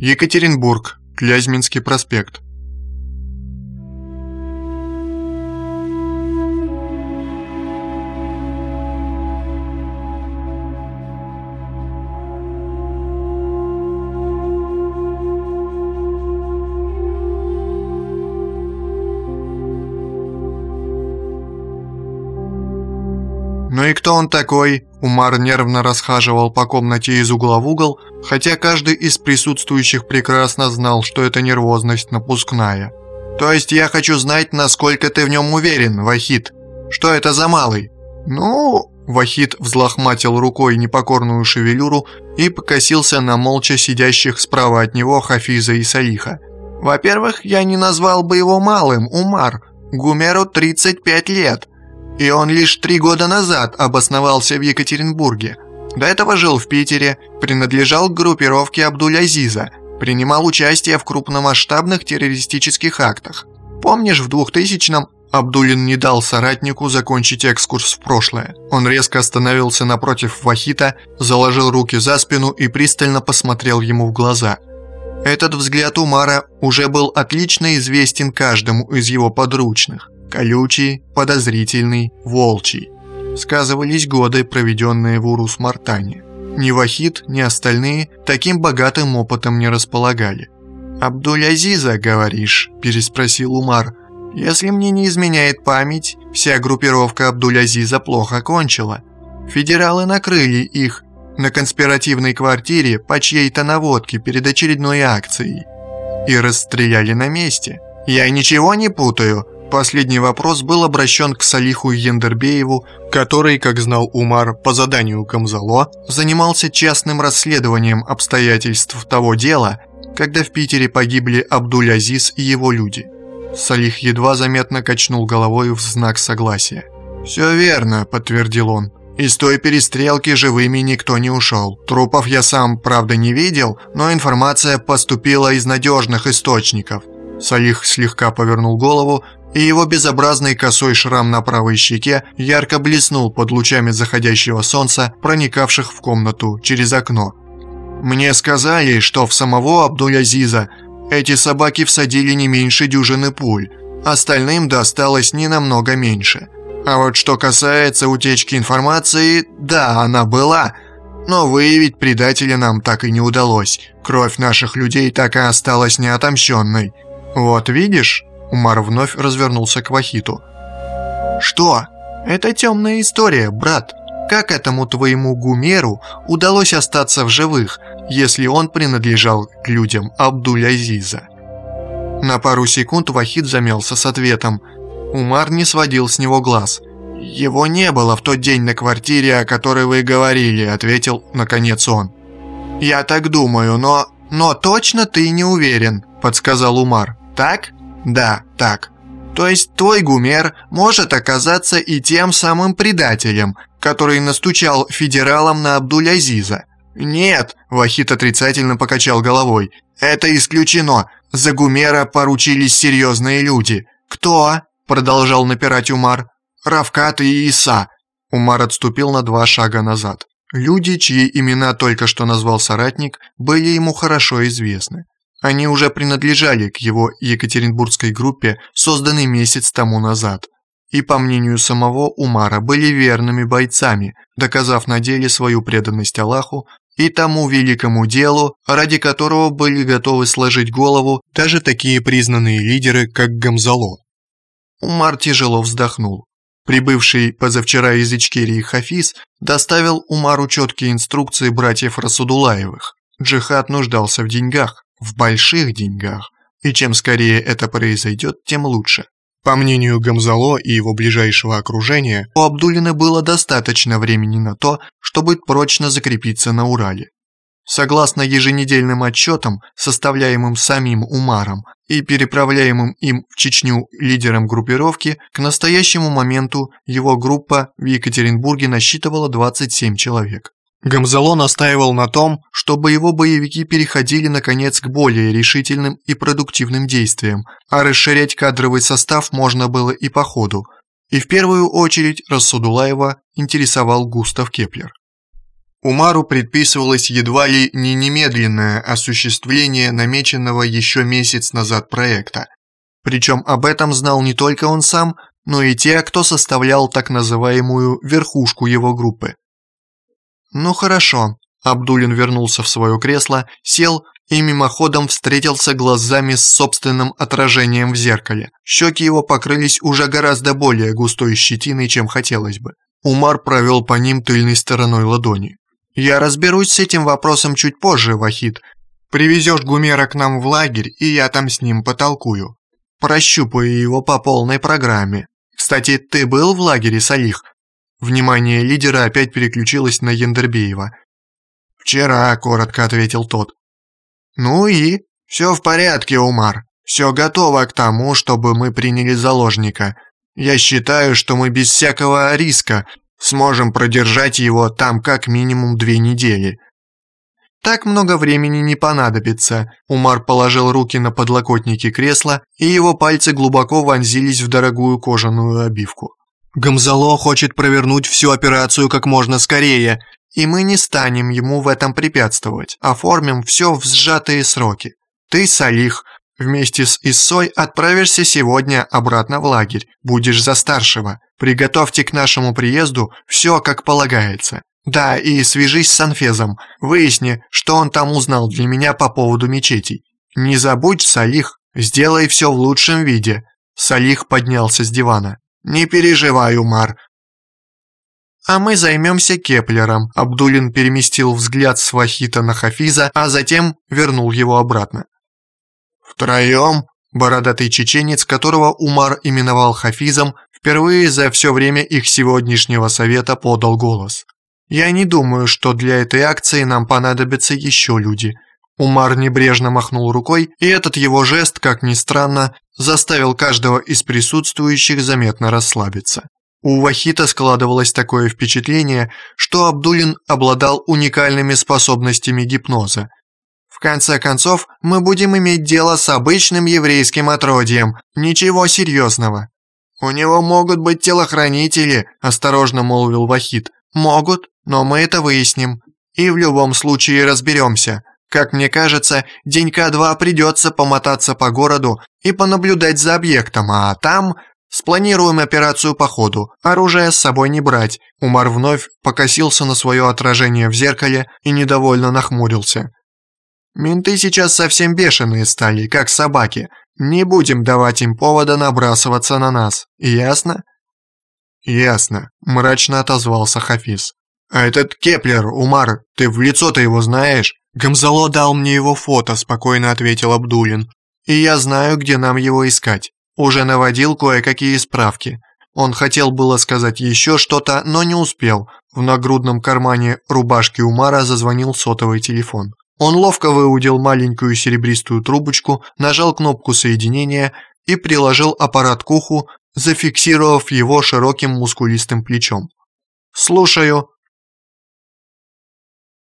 Екатеринбург, Клязьминский проспект. «Ну и кто он такой?» Умар нервно расхаживал по комнате из угла в угол, хотя каждый из присутствующих прекрасно знал, что это нервозность напускная. «То есть я хочу знать, насколько ты в нем уверен, Вахид? Что это за малый?» «Ну...» Вахид взлохматил рукой непокорную шевелюру и покосился на молча сидящих справа от него Хафиза и Саиха. «Во-первых, я не назвал бы его малым, Умар. Гумеру 35 лет и он лишь три года назад обосновался в Екатеринбурге. До этого жил в Питере, принадлежал к группировке Абдуль-Азиза, принимал участие в крупномасштабных террористических актах. Помнишь, в 2000-м Абдулин не дал соратнику закончить экскурс в прошлое. Он резко остановился напротив Вахита, заложил руки за спину и пристально посмотрел ему в глаза. Этот взгляд Умара уже был отлично известен каждому из его подручных. Колючий, подозрительный, волчий. Сказывались годы, проведенные в Урус-Мартане. Ни Вахид, ни остальные таким богатым опытом не располагали. «Абдуль-Азиза, говоришь?» – переспросил Умар. «Если мне не изменяет память, вся группировка Абдуль-Азиза плохо кончила. Федералы накрыли их на конспиративной квартире по чьей-то наводке перед очередной акцией и расстреляли на месте. Я ничего не путаю?» Последний вопрос был обращен к Салиху Ендербееву, который, как знал Умар по заданию Камзало, занимался частным расследованием обстоятельств того дела, когда в Питере погибли Абдуль-Азиз и его люди. Салих едва заметно качнул головой в знак согласия. «Все верно», – подтвердил он. «Из той перестрелки живыми никто не ушел. Трупов я сам, правда, не видел, но информация поступила из надежных источников». Салих слегка повернул голову и его безобразный косой шрам на правой щеке ярко блеснул под лучами заходящего солнца, проникавших в комнату через окно. «Мне сказали, что в самого Абдуль-Азиза эти собаки всадили не меньше дюжины пуль, остальным досталось не намного меньше. А вот что касается утечки информации, да, она была, но выявить предателя нам так и не удалось. Кровь наших людей так и осталась неотомщенной. Вот видишь?» Умар вновь развернулся к Вахиту. «Что? Это темная история, брат. Как этому твоему Гумеру удалось остаться в живых, если он принадлежал к людям Абдуль-Азиза?» На пару секунд Вахид замялся с ответом. Умар не сводил с него глаз. «Его не было в тот день на квартире, о которой вы говорили», — ответил, наконец, он. «Я так думаю, но...» «Но точно ты не уверен», — подсказал Умар. «Так?» Да, так. То есть твой Гумер может оказаться и тем самым предателем, который настучал федералам на Абдуль-Азиза. Нет, Вахит отрицательно покачал головой. Это исключено. За Гумера поручились серьезные люди. Кто? Продолжал напирать Умар. Равкат и Иса. Умар отступил на два шага назад. Люди, чьи имена только что назвал соратник, были ему хорошо известны. Они уже принадлежали к его Екатеринбургской группе, созданной месяц тому назад. И, по мнению самого Умара, были верными бойцами, доказав на деле свою преданность Аллаху и тому великому делу, ради которого были готовы сложить голову даже такие признанные лидеры, как Гамзало. Умар тяжело вздохнул. Прибывший позавчера из Ичкерии Хафиз доставил Умару четкие инструкции братьев Расудулаевых. Джихад нуждался в деньгах в больших деньгах, и чем скорее это произойдет, тем лучше. По мнению Гамзало и его ближайшего окружения, у Абдулина было достаточно времени на то, чтобы прочно закрепиться на Урале. Согласно еженедельным отчетам, составляемым самим Умаром и переправляемым им в Чечню лидером группировки, к настоящему моменту его группа в Екатеринбурге насчитывала 27 человек. Гамзало настаивал на том, чтобы его боевики переходили наконец к более решительным и продуктивным действиям, а расширять кадровый состав можно было и по ходу. И в первую очередь Рассудулаева интересовал Густав Кеплер. Умару предписывалось едва ли не немедленное осуществление намеченного еще месяц назад проекта. Причем об этом знал не только он сам, но и те, кто составлял так называемую верхушку его группы. «Ну хорошо», Абдулин вернулся в свое кресло, сел и мимоходом встретился глазами с собственным отражением в зеркале. Щеки его покрылись уже гораздо более густой щетиной, чем хотелось бы. Умар провел по ним тыльной стороной ладони. «Я разберусь с этим вопросом чуть позже, Вахид. Привезешь Гумера к нам в лагерь, и я там с ним потолкую. Прощупаю его по полной программе. Кстати, ты был в лагере, Салих?» Внимание лидера опять переключилось на Яндербеева. «Вчера», – коротко ответил тот. «Ну и? Все в порядке, Умар. Все готово к тому, чтобы мы приняли заложника. Я считаю, что мы без всякого риска сможем продержать его там как минимум две недели». «Так много времени не понадобится», – Умар положил руки на подлокотники кресла, и его пальцы глубоко вонзились в дорогую кожаную обивку. «Гамзало хочет провернуть всю операцию как можно скорее, и мы не станем ему в этом препятствовать, оформим все в сжатые сроки. Ты, Салих, вместе с Иссой отправишься сегодня обратно в лагерь, будешь за старшего. Приготовьте к нашему приезду все как полагается. Да, и свяжись с Анфезом, выясни, что он там узнал для меня по поводу мечетей. Не забудь, Салих, сделай все в лучшем виде. Салих поднялся с дивана. «Не переживай, Умар, «А мы займемся Кеплером», – Абдулин переместил взгляд с Вахита на Хафиза, а затем вернул его обратно. «Втроем?» – бородатый чеченец, которого Умар именовал Хафизом, впервые за все время их сегодняшнего совета подал голос. «Я не думаю, что для этой акции нам понадобятся еще люди». Умар небрежно махнул рукой, и этот его жест, как ни странно, заставил каждого из присутствующих заметно расслабиться. У Вахита складывалось такое впечатление, что Абдулин обладал уникальными способностями гипноза. В конце концов, мы будем иметь дело с обычным еврейским отродьем, ничего серьезного. «У него могут быть телохранители», – осторожно молвил Вахид. «Могут, но мы это выясним. И в любом случае разберемся. Как мне кажется, денька два придется помотаться по городу и понаблюдать за объектом, а там «Спланируем операцию по ходу. Оружие с собой не брать». Умар вновь покосился на свое отражение в зеркале и недовольно нахмурился. «Менты сейчас совсем бешеные стали, как собаки. Не будем давать им повода набрасываться на нас. Ясно?» «Ясно», – мрачно отозвался Хафиз. «А этот Кеплер, Умар, ты в лицо-то его знаешь?» «Гамзало дал мне его фото», – спокойно ответил Абдулин. «И я знаю, где нам его искать». Уже наводил кое-какие справки. Он хотел было сказать еще что-то, но не успел. В нагрудном кармане рубашки Умара зазвонил сотовый телефон. Он ловко выудил маленькую серебристую трубочку, нажал кнопку соединения и приложил аппарат к уху, зафиксировав его широким мускулистым плечом. «Слушаю»,